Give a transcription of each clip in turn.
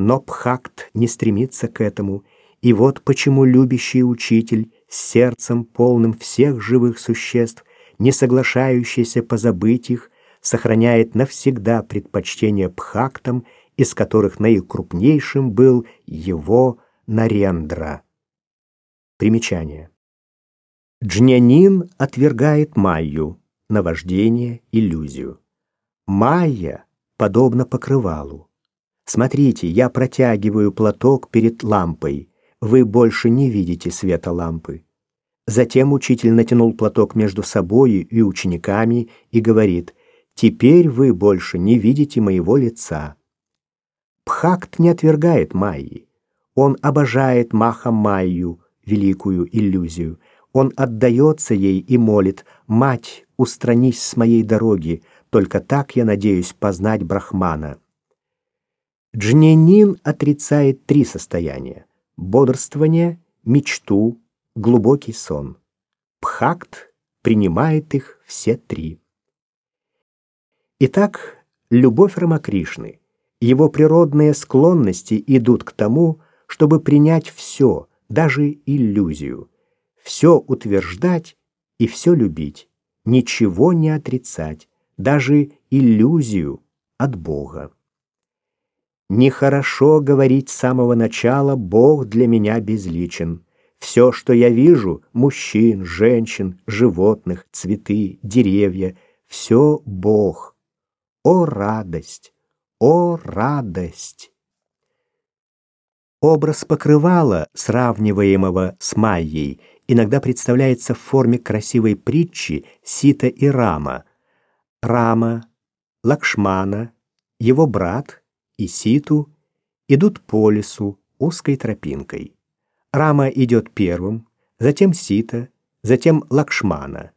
Но Пхакт не стремится к этому, и вот почему любящий учитель с сердцем полным всех живых существ, не соглашающийся позабыть их, сохраняет навсегда предпочтение Пхактам, из которых наикрупнейшим был его Нарендра. Примечание. Джнянин отвергает Майю, наваждение, иллюзию. Майя подобно покрывалу. Смотрите, я протягиваю платок перед лампой. Вы больше не видите света лампы. Затем учитель натянул платок между собой и учениками и говорит, «Теперь вы больше не видите моего лица». Пхакт не отвергает Майи. Он обожает Маха Майю, великую иллюзию. Он отдается ей и молит, «Мать, устранись с моей дороги, только так я надеюсь познать Брахмана». Джненин отрицает три состояния — бодрствование, мечту, глубокий сон. Пхакт принимает их все три. Итак, любовь Рамакришны, его природные склонности идут к тому, чтобы принять все, даже иллюзию, все утверждать и все любить, ничего не отрицать, даже иллюзию от Бога. Нехорошо говорить с самого начала «Бог для меня безличен». Все, что я вижу — мужчин, женщин, животных, цветы, деревья — все Бог. О радость! О радость! Образ покрывала, сравниваемого с Майей, иногда представляется в форме красивой притчи Сита и Рама. Рама, Лакшмана, его брат — и Ситу идут по лесу узкой тропинкой. Рама идет первым, затем Сита, затем Лакшмана.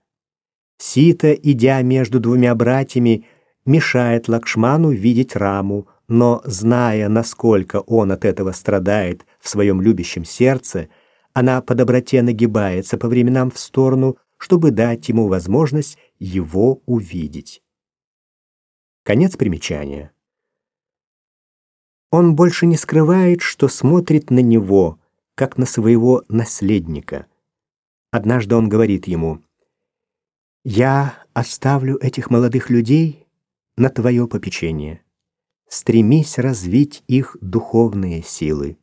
Сита, идя между двумя братьями, мешает Лакшману видеть Раму, но, зная, насколько он от этого страдает в своем любящем сердце, она по доброте нагибается по временам в сторону, чтобы дать ему возможность его увидеть. Конец примечания. Он больше не скрывает, что смотрит на него, как на своего наследника. Однажды он говорит ему, «Я оставлю этих молодых людей на твое попечение. Стремись развить их духовные силы».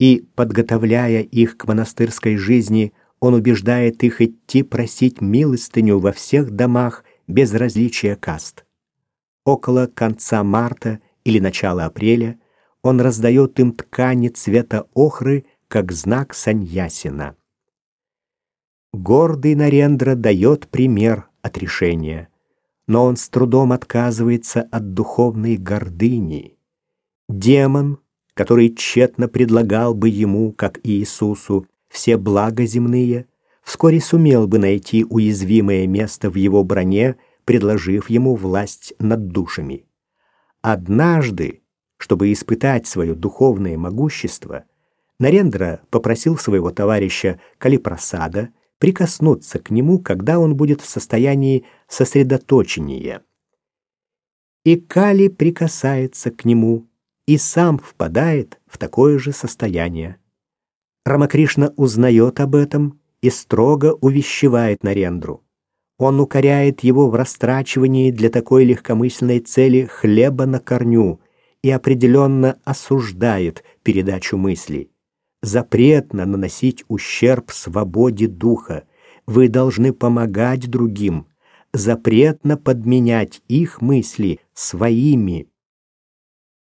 И, подготовляя их к монастырской жизни, он убеждает их идти просить милостыню во всех домах без различия каст. Около конца марта или начало апреля он раздает им ткани цвета охры как знак саньясина. Гордый Нарендра дает пример отрешения, но он с трудом отказывается от духовной гордыни. Демон, который тщетно предлагал бы ему, как Иисусу, все блага земные, вскоре сумел бы найти уязвимое место в его броне, предложив ему власть над душами. Однажды, чтобы испытать свое духовное могущество, Нарендра попросил своего товарища Калипрасада прикоснуться к нему, когда он будет в состоянии сосредоточения. И Кали прикасается к нему и сам впадает в такое же состояние. Рамакришна узнает об этом и строго увещевает Нарендру. Он укоряет его в растрачивании для такой легкомысленной цели хлеба на корню и определенно осуждает передачу мыслей. Запретно наносить ущерб свободе духа. Вы должны помогать другим. Запретно подменять их мысли своими.